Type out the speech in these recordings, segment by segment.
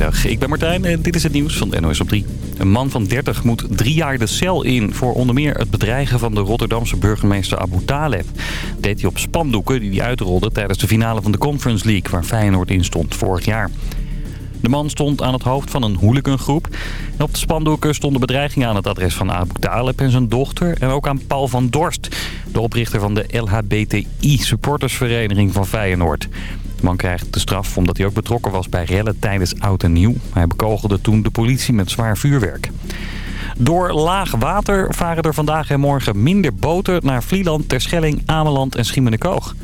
Goedemiddag, ik ben Martijn en dit is het nieuws van NOS op 3. Een man van 30 moet drie jaar de cel in voor onder meer het bedreigen van de Rotterdamse burgemeester Abu Taleb. deed hij op spandoeken die hij uitrolde tijdens de finale van de Conference League waar Feyenoord in stond vorig jaar. De man stond aan het hoofd van een hooligangroep. En op de spandoeken stonden bedreigingen aan het adres van Abu Taleb en zijn dochter. En ook aan Paul van Dorst, de oprichter van de LHBTI-supportersvereniging van Feyenoord. De man krijgt de straf omdat hij ook betrokken was bij rellen tijdens Oud en Nieuw. Hij bekogelde toen de politie met zwaar vuurwerk. Door laag water varen er vandaag en morgen minder boten naar Vlieland, Terschelling, Ameland en Schiermonnikoog.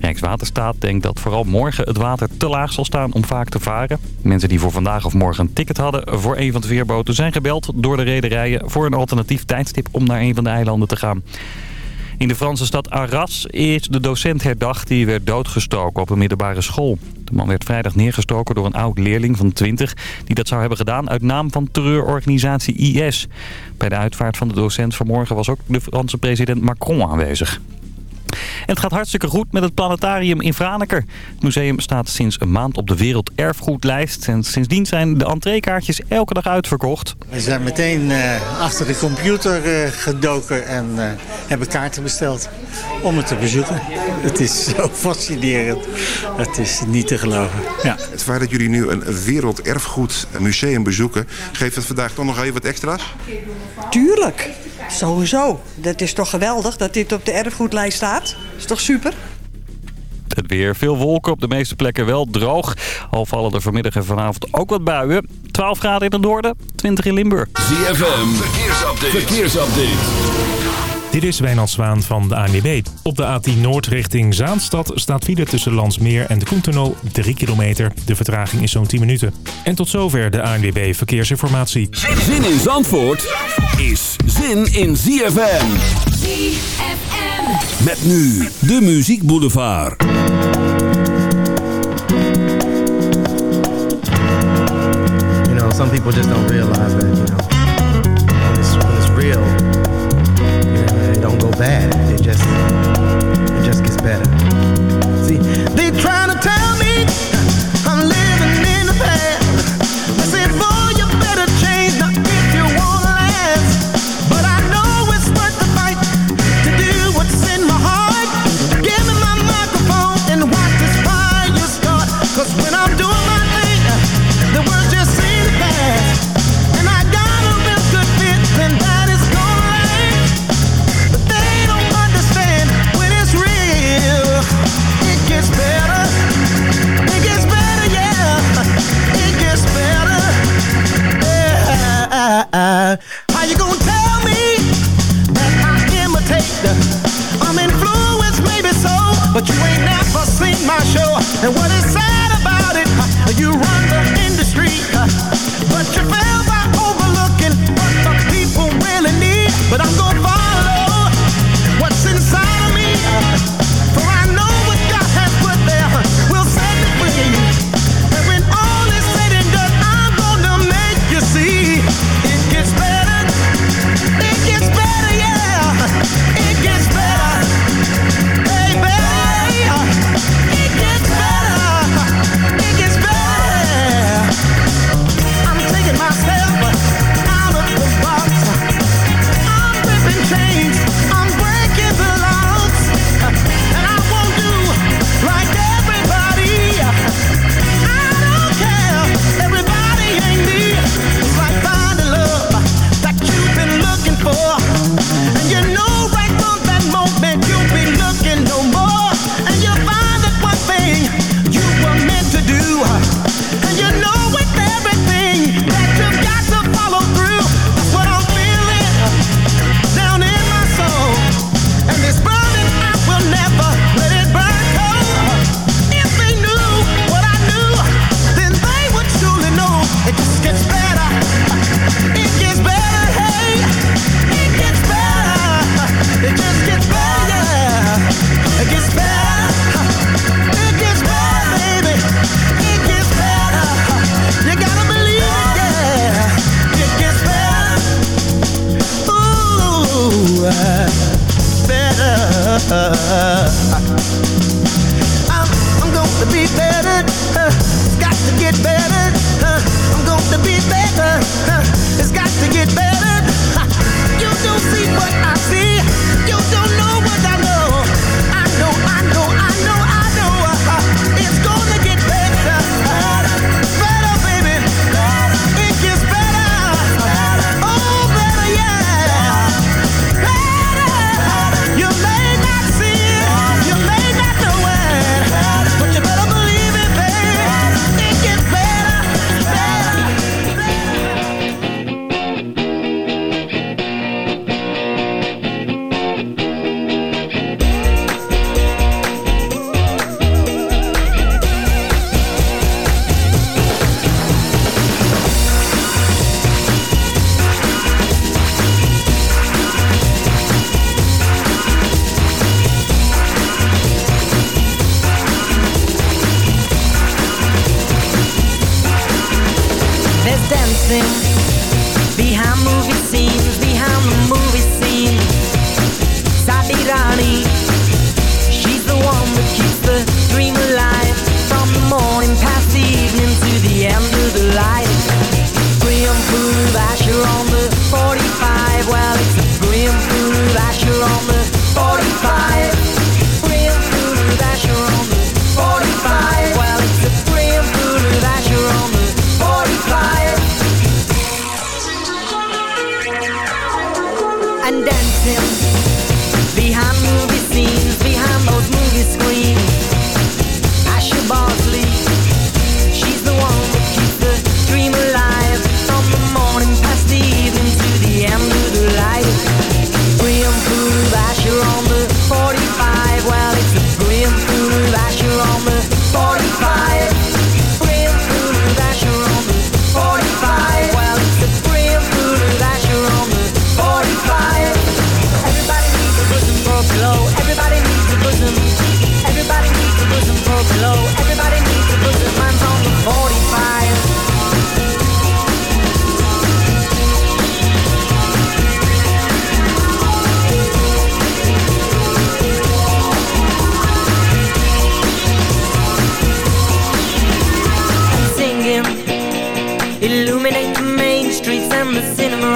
Rijkswaterstaat denkt dat vooral morgen het water te laag zal staan om vaak te varen. Mensen die voor vandaag of morgen een ticket hadden voor een van de veerboten zijn gebeld door de rederijen voor een alternatief tijdstip om naar een van de eilanden te gaan. In de Franse stad Arras is de docent herdacht die werd doodgestoken op een middelbare school. De man werd vrijdag neergestoken door een oud leerling van 20 die dat zou hebben gedaan uit naam van terreurorganisatie IS. Bij de uitvaart van de docent vanmorgen was ook de Franse president Macron aanwezig. En het gaat hartstikke goed met het planetarium in Franeker. Het museum staat sinds een maand op de werelderfgoedlijst. En sindsdien zijn de entreekaartjes elke dag uitverkocht. We zijn meteen uh, achter de computer uh, gedoken en uh, hebben kaarten besteld om het te bezoeken. Het is zo fascinerend. Het is niet te geloven. Ja. Het feit dat jullie nu een werelderfgoedmuseum bezoeken... geeft het vandaag toch nog even wat extra's? Tuurlijk. Sowieso. Dat is toch geweldig dat dit op de erfgoedlijst staat. Dat is toch super? Het weer, veel wolken, op de meeste plekken wel droog. Al vallen er vanmiddag en vanavond ook wat buien. 12 graden in het noorden, 20 in Limburg. ZFM, verkeersupdate. verkeersupdate. Dit is Wijnald Zwaan van de ANWB. Op de A10 Noord richting Zaanstad staat file tussen Landsmeer en de Koentunnel 3 kilometer. De vertraging is zo'n 10 minuten. En tot zover de ANWB Verkeersinformatie. Zin in Zandvoort is zin in ZFM. ZFM. Met nu de Muziek Boulevard. You know, some people just don't realize that, you know, bad. It just, it just gets better. See, they trying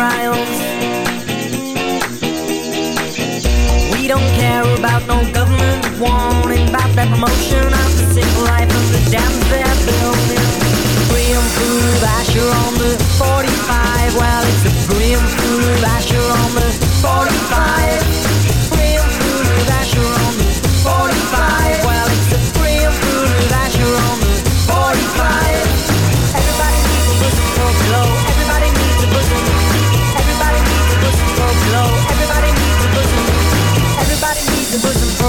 trials. We don't care about no government warning about that promotion of the sick life of the damn they're building. Grim food, Asher on the 45. Well, it's a grim food, Asher.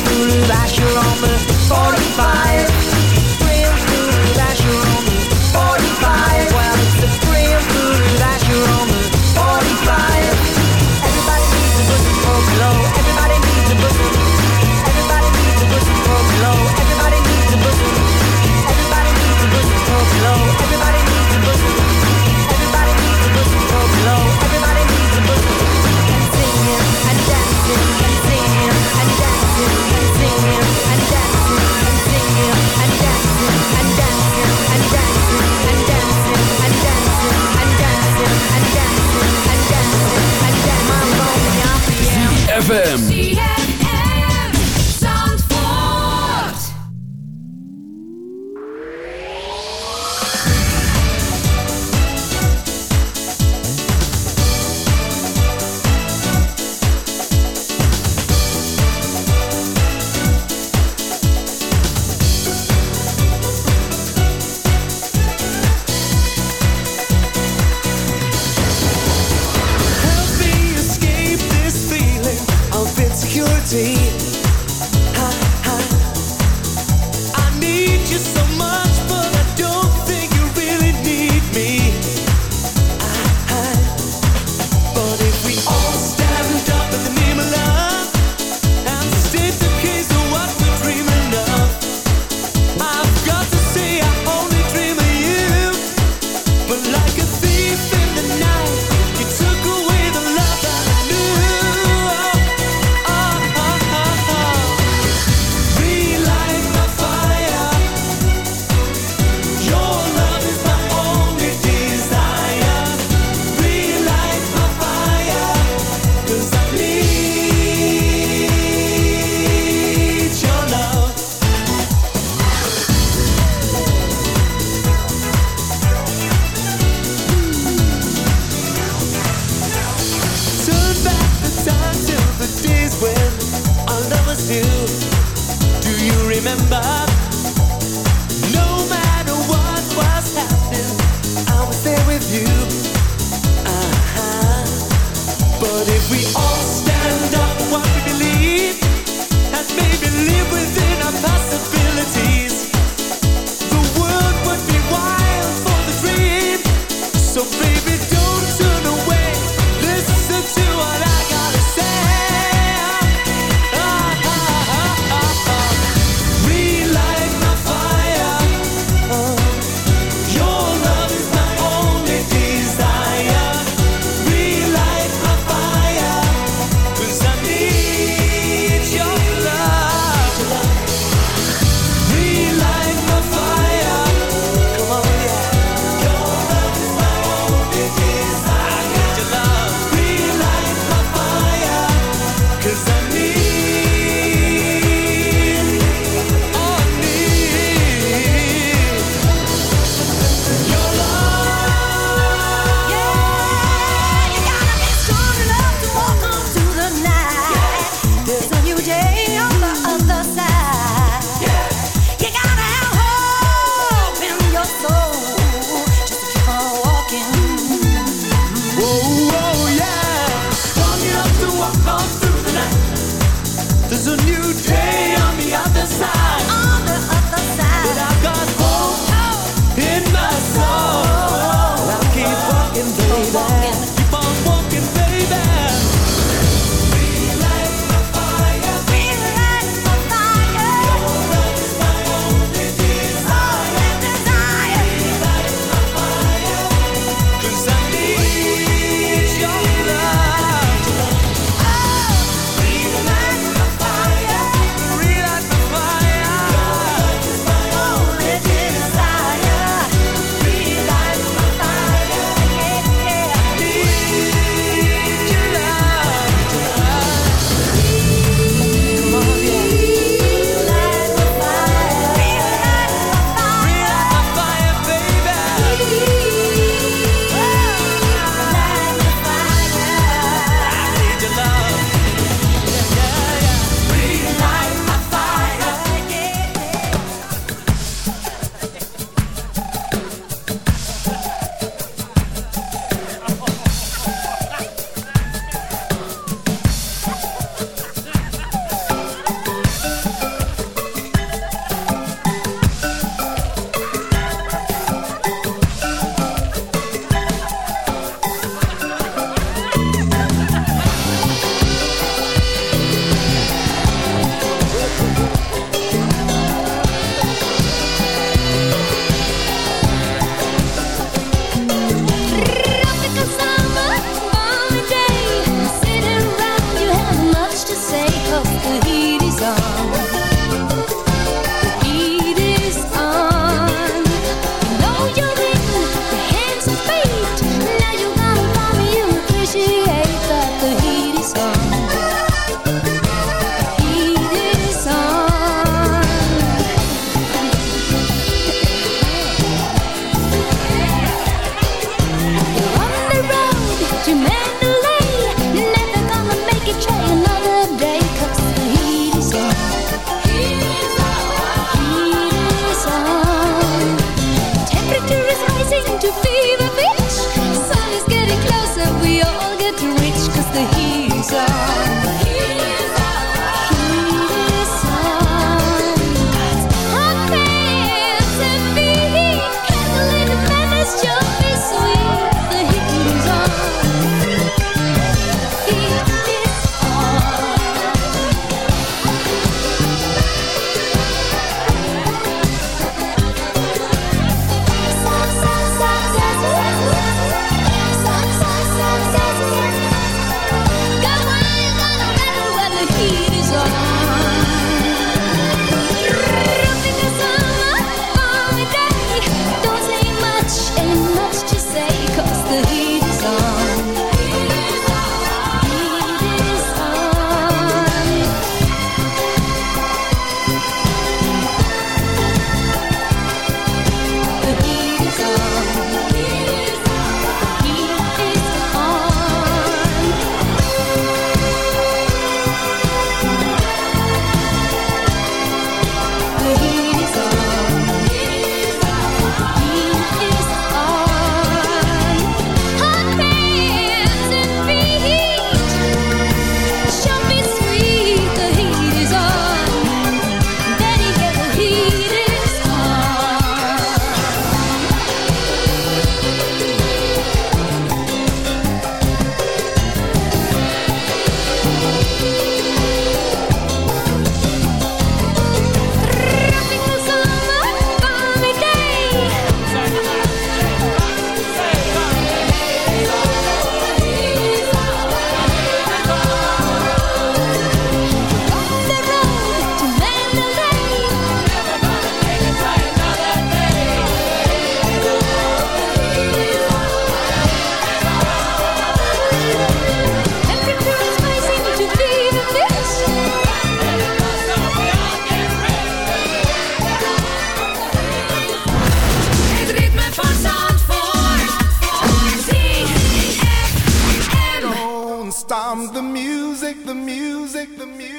through the basher on the 45 ZFM.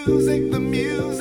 Music, the music,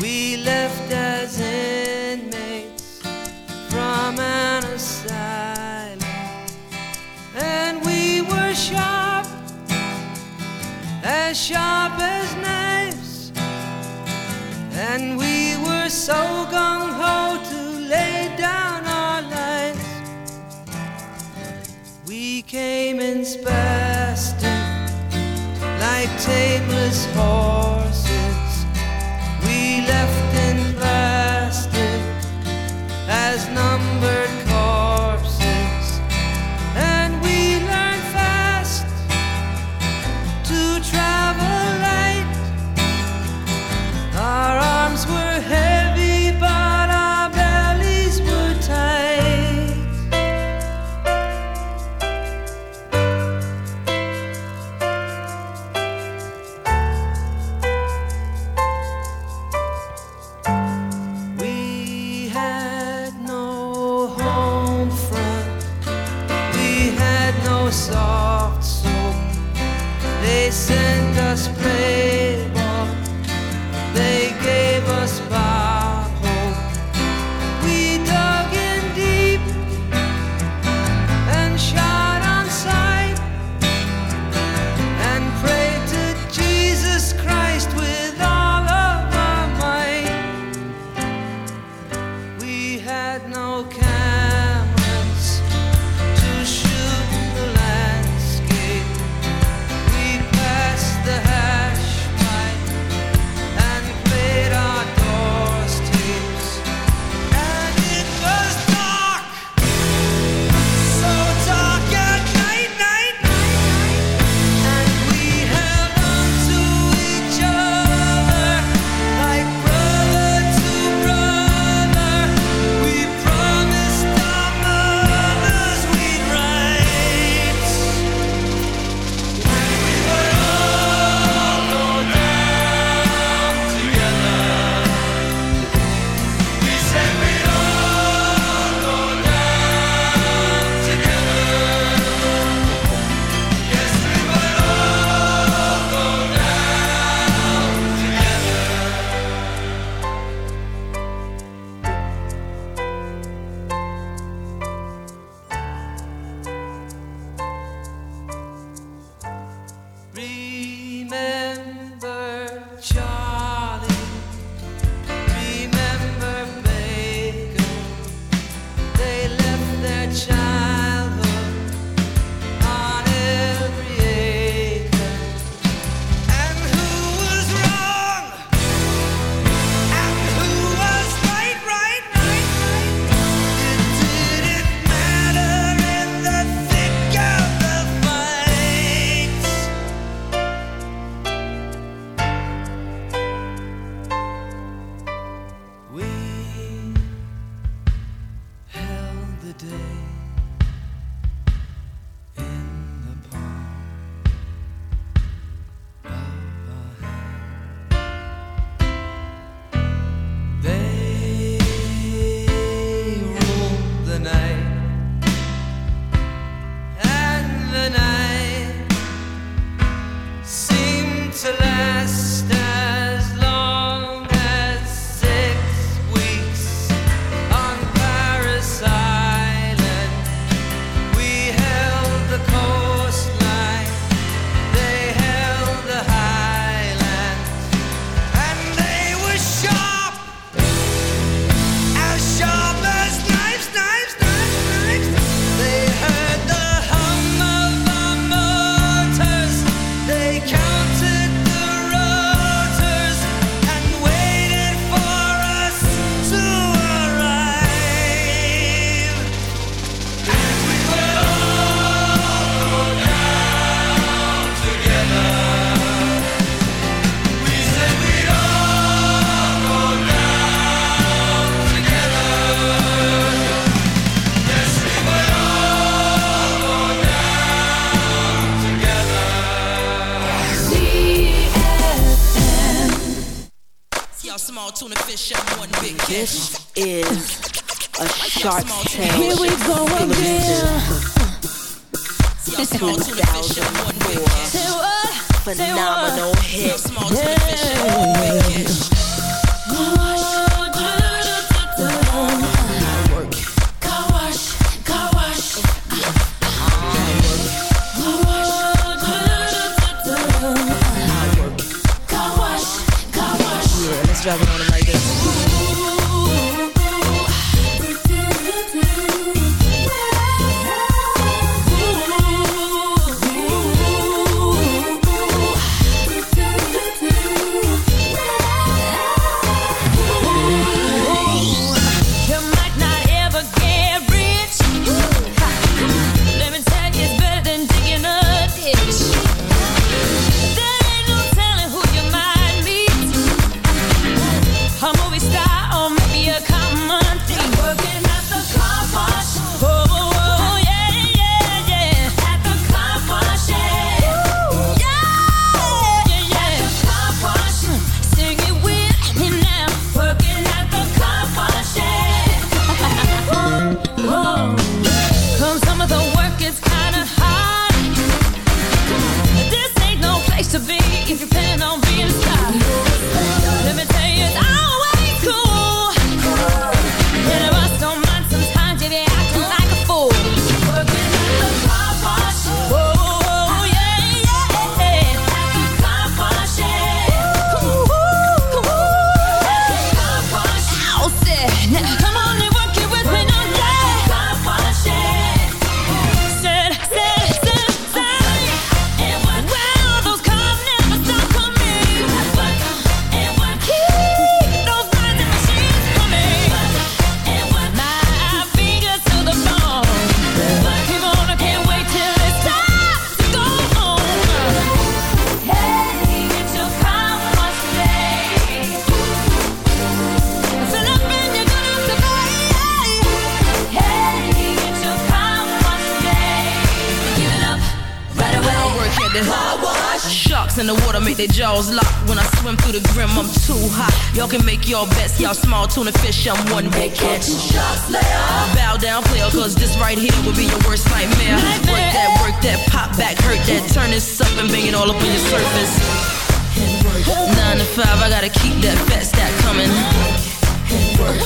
we left as inmates from an asylum, and we were sharp, as sharp as knives, and we were so gung ho to lay down our lives. We came in spastic like tameless horses.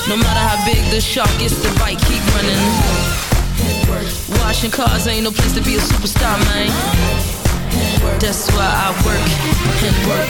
No matter how big the shark gets, the bite keep running. Washing cars ain't no place to be a superstar, man. That's why I work and work.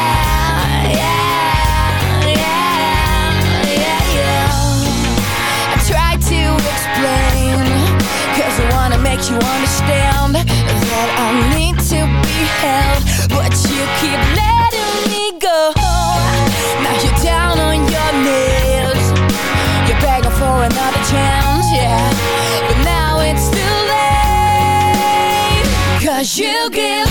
you understand that I need to be held But you keep letting me go. Now you're down on your knees. You're begging for another chance, yeah. But now it's too late Cause you give